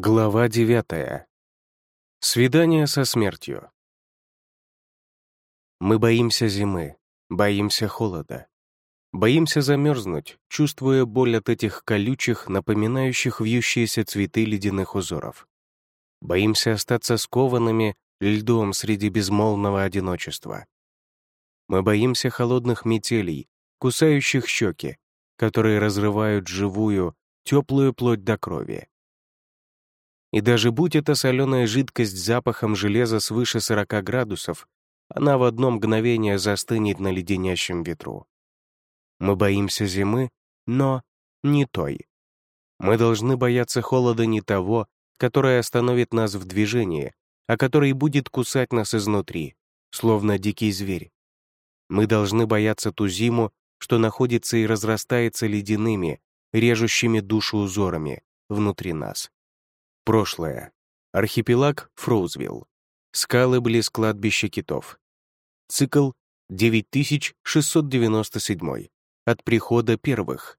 Глава девятая. Свидание со смертью. Мы боимся зимы, боимся холода. Боимся замерзнуть, чувствуя боль от этих колючих, напоминающих вьющиеся цветы ледяных узоров. Боимся остаться скованными льдом среди безмолвного одиночества. Мы боимся холодных метелей, кусающих щеки, которые разрывают живую, теплую плоть до крови. И даже будь это соленая жидкость с запахом железа свыше 40 градусов, она в одно мгновение застынет на леденящем ветру. Мы боимся зимы, но не той. Мы должны бояться холода не того, который остановит нас в движении, а который будет кусать нас изнутри, словно дикий зверь. Мы должны бояться ту зиму, что находится и разрастается ледяными, режущими душу узорами внутри нас. Прошлое. Архипелаг Фроузвилл. Скалы близ кладбища китов. Цикл 9697. От прихода первых.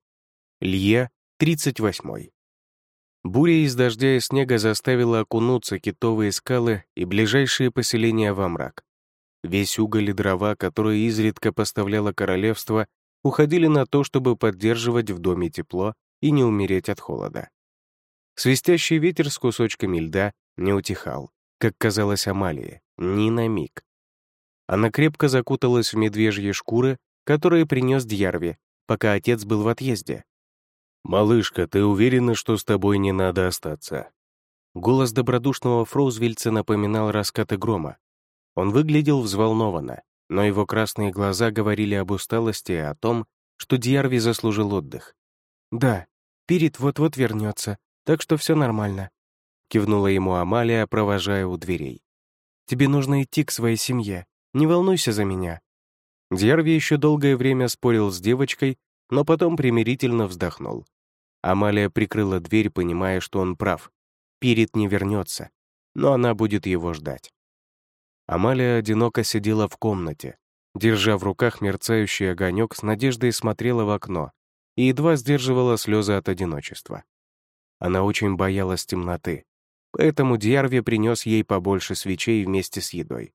Лье 38. Буря из дождя и снега заставила окунуться китовые скалы и ближайшие поселения во мрак. Весь уголь и дрова, которые изредка поставляло королевство, уходили на то, чтобы поддерживать в доме тепло и не умереть от холода. Свистящий ветер с кусочками льда не утихал, как казалось Амалии, ни на миг. Она крепко закуталась в медвежьи шкуры, которые принес Дьярви, пока отец был в отъезде. «Малышка, ты уверена, что с тобой не надо остаться?» Голос добродушного Фроузвельца напоминал раскаты грома. Он выглядел взволнованно, но его красные глаза говорили об усталости и о том, что Дьярви заслужил отдых. «Да, Пирит вот-вот вернется, так что все нормально», — кивнула ему Амалия, провожая у дверей. «Тебе нужно идти к своей семье. Не волнуйся за меня». Дьярви еще долгое время спорил с девочкой, но потом примирительно вздохнул. Амалия прикрыла дверь, понимая, что он прав. Пирит не вернется, но она будет его ждать. Амалия одиноко сидела в комнате, держа в руках мерцающий огонек, с надеждой смотрела в окно и едва сдерживала слезы от одиночества. Она очень боялась темноты, поэтому Дьярви принес ей побольше свечей вместе с едой.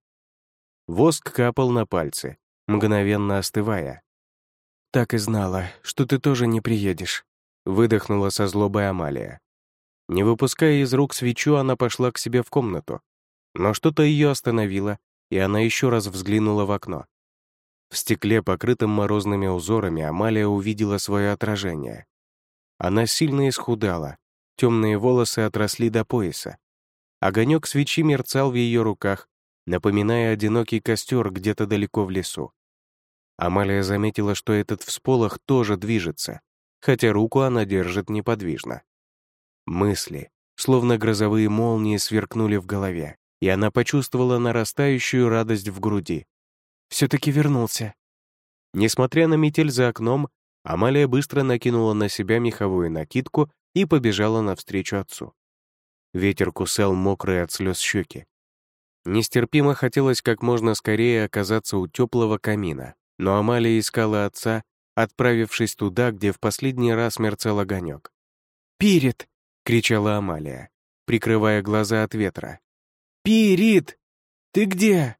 Воск капал на пальцы, мгновенно остывая. «Так и знала, что ты тоже не приедешь», — выдохнула со злобой Амалия. Не выпуская из рук свечу, она пошла к себе в комнату. Но что-то ее остановило, и она еще раз взглянула в окно. В стекле, покрытом морозными узорами, Амалия увидела свое отражение. Она сильно исхудала, темные волосы отросли до пояса. Огонек свечи мерцал в ее руках, напоминая одинокий костер где-то далеко в лесу. Амалия заметила, что этот всполох тоже движется, хотя руку она держит неподвижно. Мысли, словно грозовые молнии, сверкнули в голове, и она почувствовала нарастающую радость в груди. Все-таки вернулся. Несмотря на метель за окном, Амалия быстро накинула на себя меховую накидку и побежала навстречу отцу. Ветер кусал мокрые от слез щеки. Нестерпимо хотелось как можно скорее оказаться у теплого камина, но Амалия искала отца, отправившись туда, где в последний раз мерцал огонек. «Пирит!» — кричала Амалия, прикрывая глаза от ветра. «Пирит! Ты где?»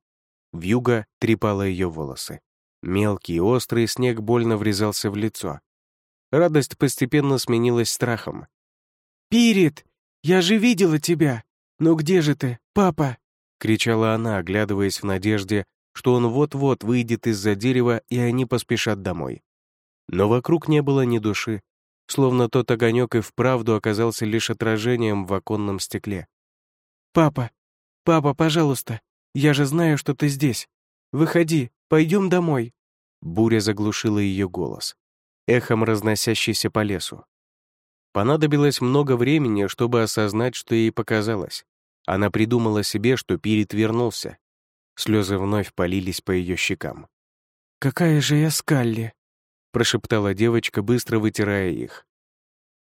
Вьюга трепала ее волосы. Мелкий, острый снег больно врезался в лицо. Радость постепенно сменилась страхом. «Пирит, я же видела тебя! Ну где же ты, папа?» — кричала она, оглядываясь в надежде, что он вот-вот выйдет из-за дерева, и они поспешат домой. Но вокруг не было ни души, словно тот огонек и вправду оказался лишь отражением в оконном стекле. «Папа, папа, пожалуйста, я же знаю, что ты здесь. Выходи, пойдем домой». Буря заглушила ее голос эхом разносящийся по лесу. Понадобилось много времени, чтобы осознать, что ей показалось. Она придумала себе, что Пирит вернулся. Слезы вновь полились по ее щекам. «Какая же я Скалли!» — прошептала девочка, быстро вытирая их.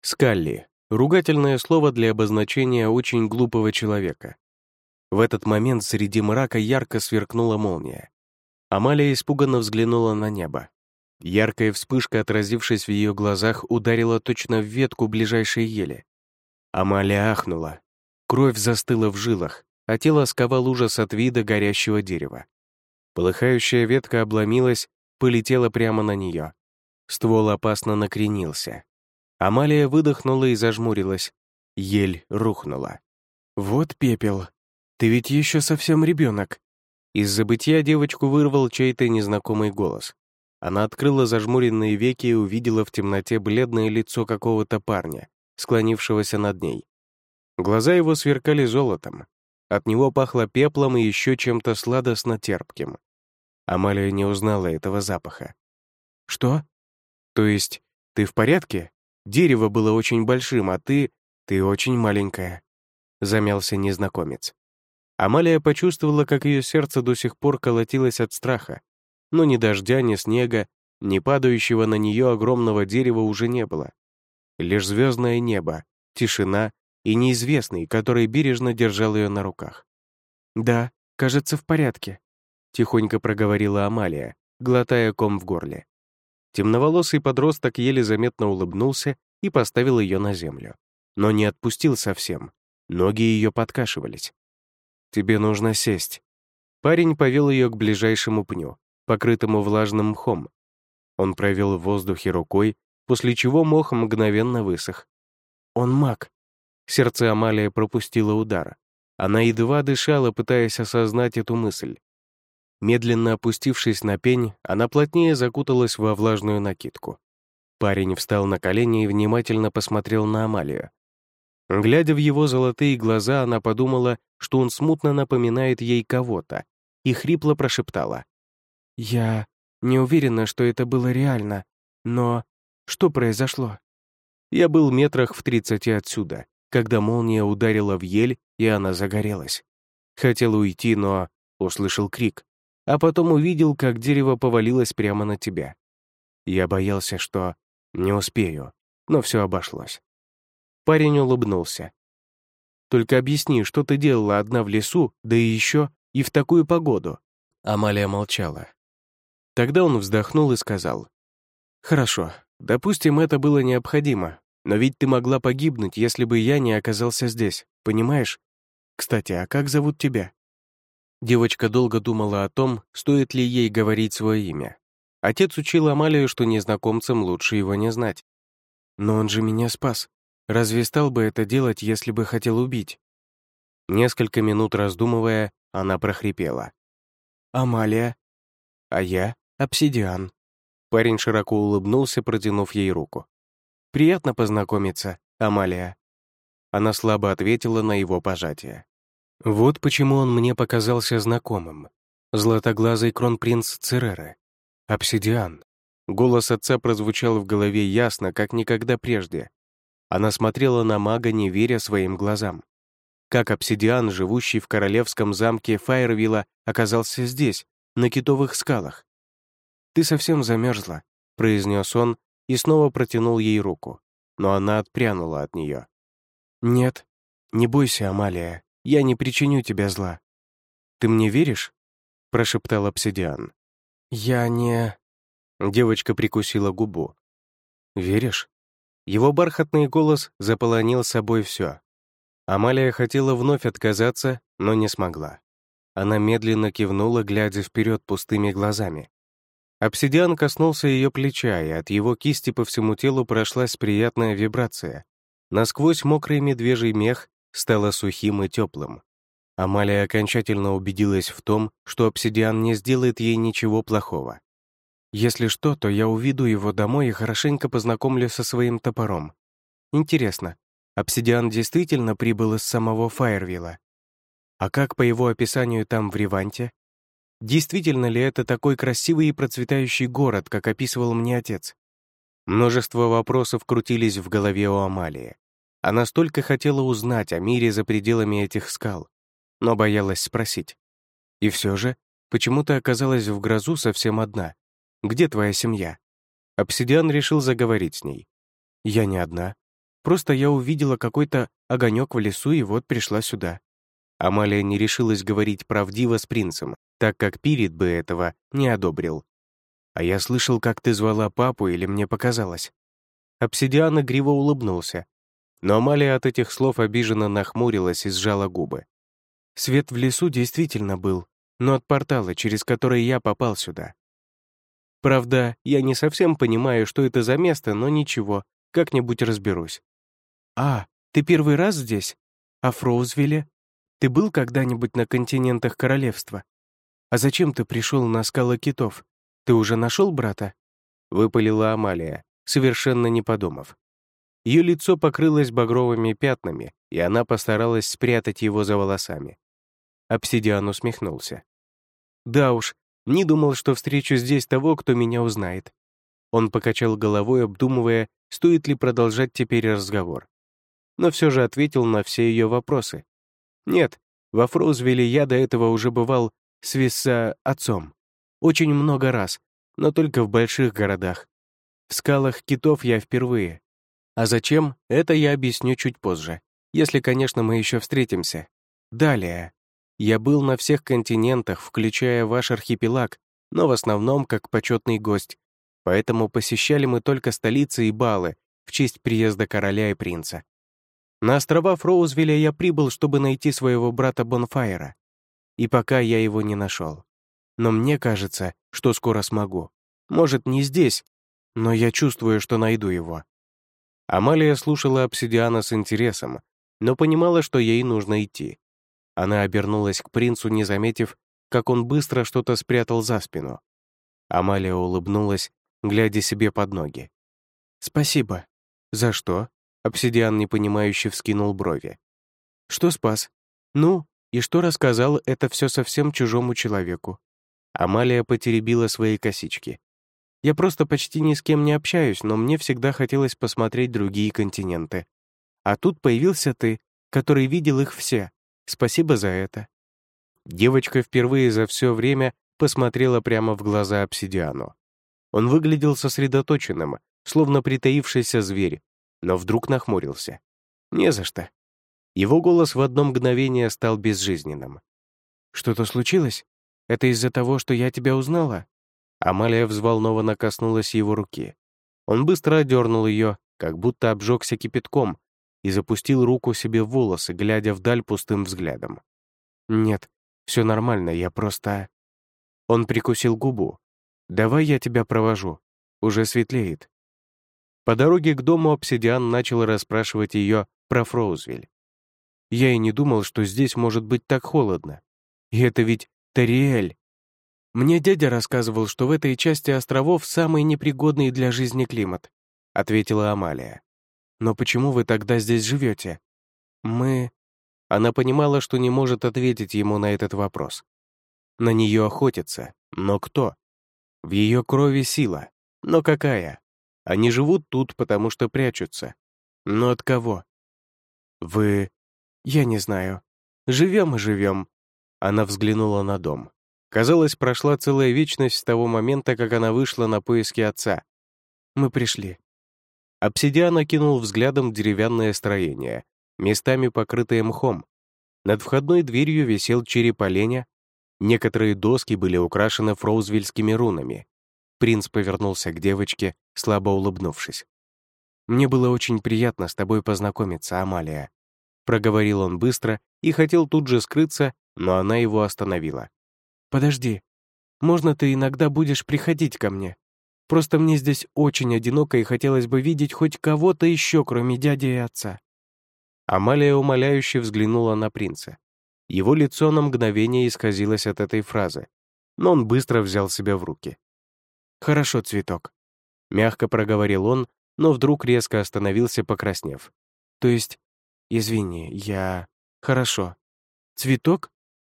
«Скалли» — ругательное слово для обозначения очень глупого человека. В этот момент среди мрака ярко сверкнула молния. Амалия испуганно взглянула на небо. Яркая вспышка, отразившись в ее глазах, ударила точно в ветку ближайшей ели. Амалия ахнула, Кровь застыла в жилах, а тело сковал ужас от вида горящего дерева. Полыхающая ветка обломилась, полетела прямо на нее. Ствол опасно накренился. Амалия выдохнула и зажмурилась. Ель рухнула. «Вот пепел. Ты ведь еще совсем ребенок». Из забытья девочку вырвал чей-то незнакомый голос. Она открыла зажмуренные веки и увидела в темноте бледное лицо какого-то парня, склонившегося над ней. Глаза его сверкали золотом. От него пахло пеплом и еще чем-то сладостно-терпким. Амалия не узнала этого запаха. «Что? То есть ты в порядке? Дерево было очень большим, а ты... ты очень маленькая», — замялся незнакомец. Амалия почувствовала, как ее сердце до сих пор колотилось от страха, но ни дождя, ни снега, ни падающего на нее огромного дерева уже не было. Лишь звездное небо, тишина и неизвестный, который бережно держал ее на руках. «Да, кажется, в порядке», — тихонько проговорила Амалия, глотая ком в горле. Темноволосый подросток еле заметно улыбнулся и поставил ее на землю. Но не отпустил совсем. Ноги ее подкашивались. «Тебе нужно сесть». Парень повел ее к ближайшему пню, покрытому влажным мхом. Он провел в воздухе рукой, после чего мох мгновенно высох. «Он маг». Сердце Амалия пропустило удар. Она едва дышала, пытаясь осознать эту мысль. Медленно опустившись на пень, она плотнее закуталась во влажную накидку. Парень встал на колени и внимательно посмотрел на Амалию. Глядя в его золотые глаза, она подумала, что он смутно напоминает ей кого-то, и хрипло прошептала. «Я не уверена, что это было реально, но что произошло?» Я был метрах в тридцати отсюда, когда молния ударила в ель, и она загорелась. Хотел уйти, но услышал крик, а потом увидел, как дерево повалилось прямо на тебя. Я боялся, что не успею, но все обошлось. Парень улыбнулся. «Только объясни, что ты делала одна в лесу, да и еще и в такую погоду?» Амалия молчала. Тогда он вздохнул и сказал. «Хорошо, допустим, это было необходимо, но ведь ты могла погибнуть, если бы я не оказался здесь, понимаешь? Кстати, а как зовут тебя?» Девочка долго думала о том, стоит ли ей говорить свое имя. Отец учил Амалию, что незнакомцам лучше его не знать. «Но он же меня спас. Разве стал бы это делать, если бы хотел убить?» Несколько минут раздумывая, она прохрипела. «Амалия. А я — обсидиан». Парень широко улыбнулся, протянув ей руку. «Приятно познакомиться, Амалия». Она слабо ответила на его пожатие. Вот почему он мне показался знакомым. Златоглазый кронпринц Цереры. Обсидиан. Голос отца прозвучал в голове ясно, как никогда прежде. Она смотрела на мага, не веря своим глазам. Как обсидиан, живущий в королевском замке Файервилла, оказался здесь, на китовых скалах. «Ты совсем замерзла», — произнес он и снова протянул ей руку, но она отпрянула от нее. «Нет, не бойся, Амалия, я не причиню тебе зла. Ты мне веришь?» — прошептал обсидиан. «Я не...» Девочка прикусила губу. «Веришь?» Его бархатный голос заполонил собой все. Амалия хотела вновь отказаться, но не смогла. Она медленно кивнула, глядя вперед пустыми глазами. Обсидиан коснулся ее плеча, и от его кисти по всему телу прошлась приятная вибрация. Насквозь мокрый медвежий мех стало сухим и теплым. Амалия окончательно убедилась в том, что обсидиан не сделает ей ничего плохого. Если что, то я уведу его домой и хорошенько познакомлю со своим топором. Интересно, обсидиан действительно прибыл из самого Фаервилла? А как по его описанию там в Реванте? Действительно ли это такой красивый и процветающий город, как описывал мне отец? Множество вопросов крутились в голове у Амалии. Она столько хотела узнать о мире за пределами этих скал, но боялась спросить. И все же, почему ты оказалась в грозу совсем одна? Где твоя семья?» Обсидиан решил заговорить с ней. «Я не одна. Просто я увидела какой-то огонек в лесу и вот пришла сюда». Амалия не решилась говорить правдиво с принцем, так как Пирит бы этого не одобрил. «А я слышал, как ты звала папу, или мне показалось?» Обсидиан игриво улыбнулся, Но Амалия от этих слов обиженно нахмурилась и сжала губы. Свет в лесу действительно был, но от портала, через который я попал сюда. Правда, я не совсем понимаю, что это за место, но ничего, как-нибудь разберусь. А, ты первый раз здесь? А Фроузвилле? Ты был когда-нибудь на континентах королевства? А зачем ты пришел на скалы китов? Ты уже нашел брата? Выпалила Амалия, совершенно не подумав. Ее лицо покрылось багровыми пятнами, и она постаралась спрятать его за волосами. Обсидиан усмехнулся. «Да уж, не думал, что встречу здесь того, кто меня узнает». Он покачал головой, обдумывая, стоит ли продолжать теперь разговор. Но все же ответил на все ее вопросы. «Нет, во Фроузвилле я до этого уже бывал с Виса отцом. Очень много раз, но только в больших городах. В скалах китов я впервые, а зачем, это я объясню чуть позже, если, конечно, мы еще встретимся. Далее. Я был на всех континентах, включая ваш архипелаг, но в основном как почетный гость, поэтому посещали мы только столицы и балы в честь приезда короля и принца. На острова Фроузвилля я прибыл, чтобы найти своего брата Бонфайра. И пока я его не нашел. Но мне кажется, что скоро смогу. Может, не здесь, но я чувствую, что найду его. Амалия слушала обсидиана с интересом, но понимала, что ей нужно идти. Она обернулась к принцу, не заметив, как он быстро что-то спрятал за спину. Амалия улыбнулась, глядя себе под ноги. «Спасибо». «За что?» Обсидиан непонимающе вскинул брови. «Что спас? Ну, и что рассказал это все совсем чужому человеку?» Амалия потеребила свои косички. Я просто почти ни с кем не общаюсь, но мне всегда хотелось посмотреть другие континенты. А тут появился ты, который видел их все. Спасибо за это». Девочка впервые за все время посмотрела прямо в глаза обсидиану. Он выглядел сосредоточенным, словно притаившийся зверь, но вдруг нахмурился. «Не за что». Его голос в одно мгновение стал безжизненным. «Что-то случилось? Это из-за того, что я тебя узнала?» Амалия взволнованно коснулась его руки. Он быстро одернул ее, как будто обжегся кипятком, и запустил руку себе в волосы, глядя вдаль пустым взглядом. «Нет, все нормально, я просто...» Он прикусил губу. «Давай я тебя провожу. Уже светлеет». По дороге к дому обсидиан начал расспрашивать ее про Фроузвиль. Я и не думал, что здесь может быть так холодно. И это ведь Тариэль. Мне дядя рассказывал, что в этой части островов самый непригодный для жизни климат, ответила Амалия. Но почему вы тогда здесь живете? Мы... Она понимала, что не может ответить ему на этот вопрос. На нее охотятся, но кто? В ее крови сила, но какая? Они живут тут, потому что прячутся. Но от кого? Вы... Я не знаю. Живем и живем. Она взглянула на дом. Казалось, прошла целая вечность с того момента, как она вышла на поиски отца. Мы пришли. Обсидиан окинул взглядом деревянное строение, местами покрытое мхом. Над входной дверью висел череп оленя, некоторые доски были украшены фроузвельскими рунами. Принц повернулся к девочке, слабо улыбнувшись. «Мне было очень приятно с тобой познакомиться, Амалия», проговорил он быстро и хотел тут же скрыться, но она его остановила. «Подожди. Можно ты иногда будешь приходить ко мне? Просто мне здесь очень одиноко и хотелось бы видеть хоть кого-то еще, кроме дяди и отца». Амалия умоляюще взглянула на принца. Его лицо на мгновение исказилось от этой фразы, но он быстро взял себя в руки. «Хорошо, цветок», — мягко проговорил он, но вдруг резко остановился, покраснев. «То есть, извини, я... Хорошо. Цветок?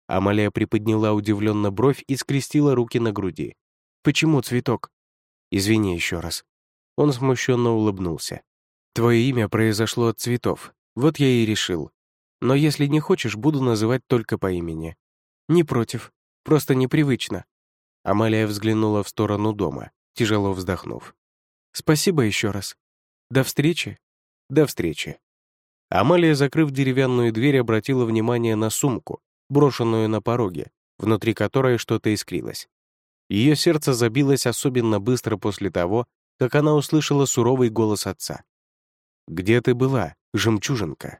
Амалия приподняла удивленно бровь и скрестила руки на груди. «Почему цветок?» «Извини еще раз». Он смущенно улыбнулся. «Твое имя произошло от цветов. Вот я и решил. Но если не хочешь, буду называть только по имени». «Не против. Просто непривычно». Амалия взглянула в сторону дома, тяжело вздохнув. «Спасибо еще раз. До встречи». «До встречи». Амалия, закрыв деревянную дверь, обратила внимание на сумку, брошенную на пороге, внутри которой что-то искрилось. Ее сердце забилось особенно быстро после того, как она услышала суровый голос отца. Где ты была, жемчужинка?»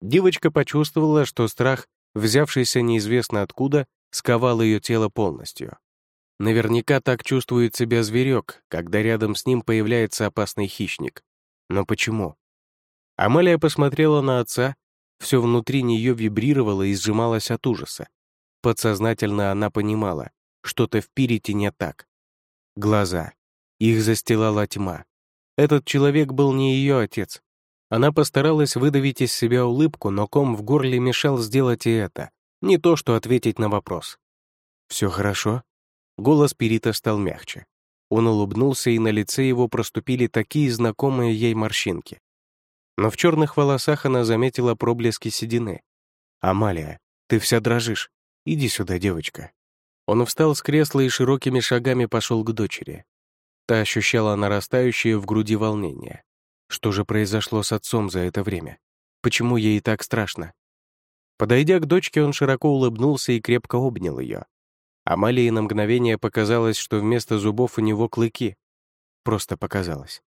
Девочка почувствовала, что страх, взявшийся неизвестно откуда, сковал ее тело полностью. Наверняка так чувствует себя зверек, когда рядом с ним появляется опасный хищник. Но почему? Амалия посмотрела на отца, все внутри нее вибрировало и сжималось от ужаса. Подсознательно она понимала, что-то в Пирите не так. Глаза. Их застилала тьма. Этот человек был не ее отец. Она постаралась выдавить из себя улыбку, но ком в горле мешал сделать и это. Не то, что ответить на вопрос. «Все хорошо?» Голос Пирита стал мягче. Он улыбнулся, и на лице его проступили такие знакомые ей морщинки. Но в черных волосах она заметила проблески седины. «Амалия, ты вся дрожишь. Иди сюда, девочка». Он встал с кресла и широкими шагами пошел к дочери. Та ощущала нарастающее в груди волнение. Что же произошло с отцом за это время? Почему ей так страшно? Подойдя к дочке, он широко улыбнулся и крепко обнял ее. Амалии на мгновение показалось, что вместо зубов у него клыки. Просто показалось.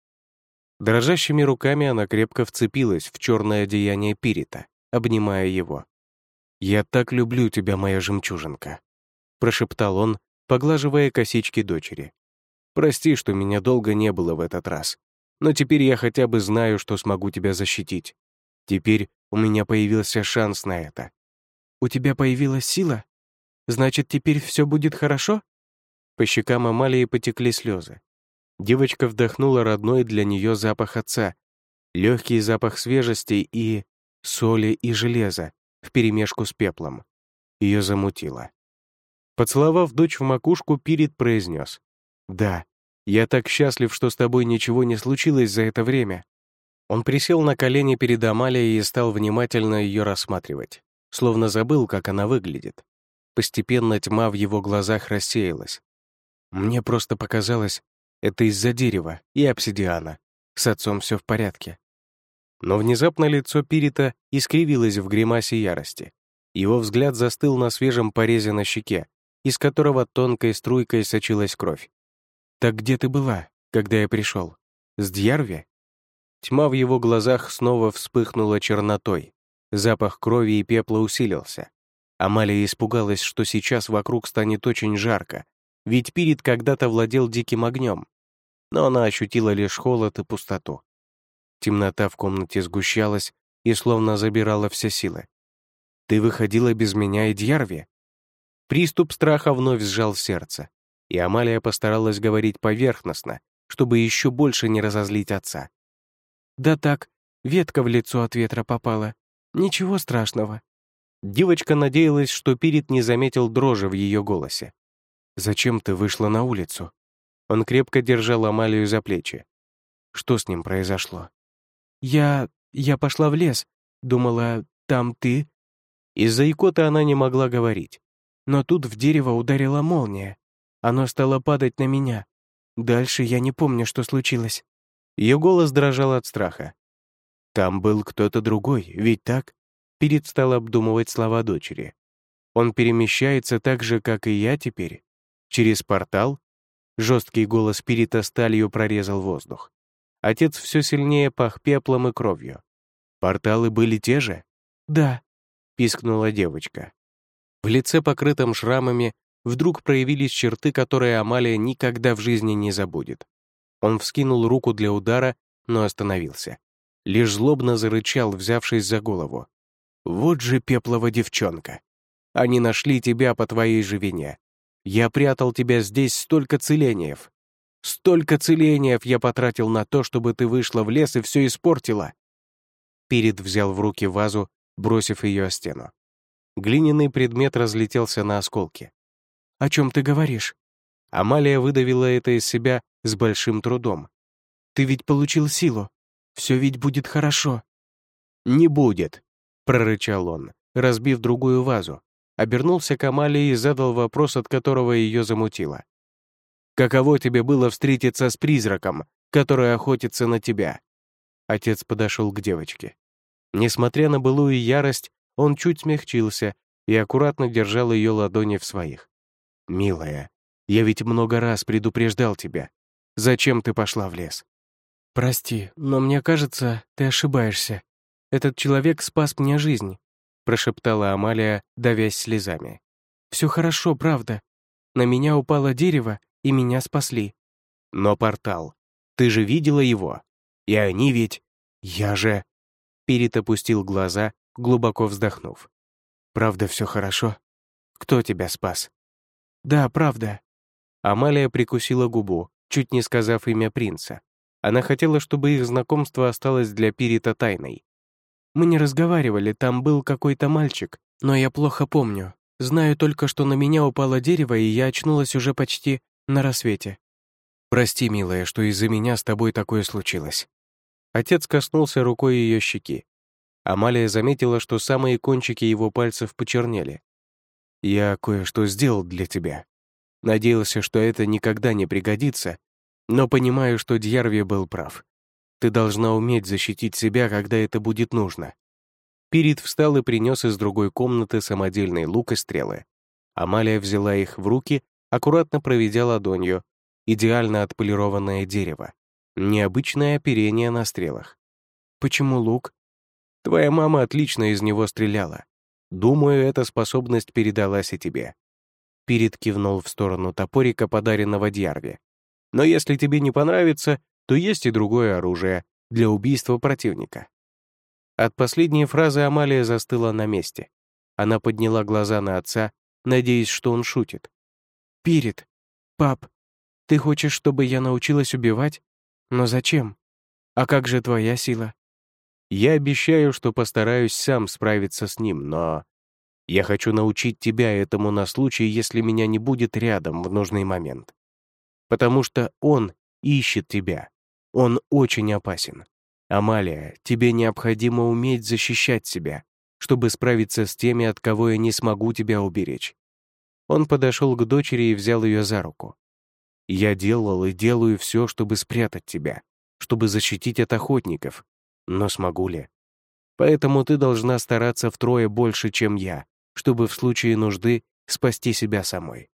Дрожащими руками она крепко вцепилась в черное одеяние Пирита, обнимая его. «Я так люблю тебя, моя жемчужинка», — прошептал он, поглаживая косички дочери. Прости, что меня долго не было в этот раз. Но теперь я хотя бы знаю, что смогу тебя защитить. Теперь у меня появился шанс на это. У тебя появилась сила? Значит, теперь все будет хорошо? По щекам Амалии потекли слезы. Девочка вдохнула родной для нее запах отца, легкий запах свежести и соли и железа вперемешку с пеплом. Ее замутило. Поцеловав дочь в макушку, Пирит произнес. «Да, я так счастлив, что с тобой ничего не случилось за это время». Он присел на колени перед Амалией и стал внимательно ее рассматривать, словно забыл, как она выглядит. Постепенно тьма в его глазах рассеялась. Мне просто показалось, это из-за дерева и обсидиана. С отцом все в порядке. Но внезапно лицо Пирита искривилось в гримасе ярости. Его взгляд застыл на свежем порезе на щеке, из которого тонкой струйкой сочилась кровь. «Так где ты была, когда я пришел? С Дьярви?» Тьма в его глазах снова вспыхнула чернотой. Запах крови и пепла усилился. Амалия испугалась, что сейчас вокруг станет очень жарко, ведь Пирит когда-то владел диким огнем. Но она ощутила лишь холод и пустоту. Темнота в комнате сгущалась и словно забирала все силы. «Ты выходила без меня и Дьярви?» Приступ страха вновь сжал сердце и Амалия постаралась говорить поверхностно, чтобы еще больше не разозлить отца. «Да так, ветка в лицо от ветра попала. Ничего страшного». Девочка надеялась, что Пирит не заметил дрожи в ее голосе. «Зачем ты вышла на улицу?» Он крепко держал Амалию за плечи. Что с ним произошло? «Я... я пошла в лес. Думала, там ты...» Из-за икоты она не могла говорить. Но тут в дерево ударила молния. Оно стало падать на меня. Дальше я не помню, что случилось. Ее голос дрожал от страха. Там был кто-то другой, ведь так? Перед стал обдумывать слова дочери. Он перемещается так же, как и я теперь. Через портал? Жесткий голос Спирита сталью прорезал воздух. Отец все сильнее пах пеплом и кровью. Порталы были те же? Да, пискнула девочка. В лице, покрытом шрамами, вдруг проявились черты, которые Амалия никогда в жизни не забудет. Он вскинул руку для удара, но остановился. Лишь злобно зарычал, взявшись за голову. «Вот же пеплова девчонка! Они нашли тебя по твоей же вине. Я прятал тебя здесь столько целениев. Столько целениев я потратил на то, чтобы ты вышла в лес и все испортила!» Перед взял в руки вазу, бросив ее о стену. Глиняный предмет разлетелся на осколки. «О чем ты говоришь?» Амалия выдавила это из себя с большим трудом. «Ты ведь получил силу. Все ведь будет хорошо». «Не будет», — прорычал он, разбив другую вазу. Обернулся к Амалии и задал вопрос, от которого ее замутило. «Каково тебе было встретиться с призраком, который охотится на тебя?» Отец подошел к девочке. Несмотря на былую ярость, он чуть смягчился и аккуратно держал ее ладони в своих. «Милая, я ведь много раз предупреждал тебя. Зачем ты пошла в лес?» «Прости, но мне кажется, ты ошибаешься. Этот человек спас мне жизнь», прошептала Амалия, давясь слезами. «Все хорошо, правда. На меня упало дерево, и меня спасли». «Но портал. Ты же видела его? И они ведь... Я же...» Пирит опустил глаза, глубоко вздохнув. «Правда, все хорошо? Кто тебя спас?» «Да, правда». Амалия прикусила губу, чуть не сказав имя принца. Она хотела, чтобы их знакомство осталось для Пирита тайной. «Мы не разговаривали, там был какой-то мальчик, но я плохо помню. Знаю только, что на меня упало дерево, и я очнулась уже почти на рассвете». «Прости, милая, что из-за меня с тобой такое случилось». Отец коснулся рукой ее щеки. Амалия заметила, что самые кончики его пальцев почернели. «Я кое-что сделал для тебя. Надеялся, что это никогда не пригодится, но понимаю, что Дьярви был прав. Ты должна уметь защитить себя, когда это будет нужно. Пирит встал и принес из другой комнаты самодельный лук и стрелы. Амалия взяла их в руки, аккуратно проведя ладонью, идеально отполированное дерево. Необычное оперение на стрелах. «Почему лук?» «Твоя мама отлично из него стреляла. Думаю, эта способность передалась и тебе». Пирит кивнул в сторону топорика, подаренного Дьярви. Но если тебе не понравится, то есть и другое оружие для убийства противника». От последней фразы Амалия застыла на месте. Она подняла глаза на отца, надеясь, что он шутит. «Пирит, пап, ты хочешь, чтобы я научилась убивать? Но зачем? А как же твоя сила?» «Я обещаю, что постараюсь сам справиться с ним, но...» «Я хочу научить тебя этому на случай, если меня не будет рядом в нужный момент потому что он ищет тебя. Он очень опасен. Амалия, тебе необходимо уметь защищать себя, чтобы справиться с теми, от кого я не смогу тебя уберечь». Он подошел к дочери и взял ее за руку. «Я делал и делаю все, чтобы спрятать тебя, чтобы защитить от охотников. Но смогу ли? Поэтому ты должна стараться втрое больше, чем я, чтобы в случае нужды спасти себя самой.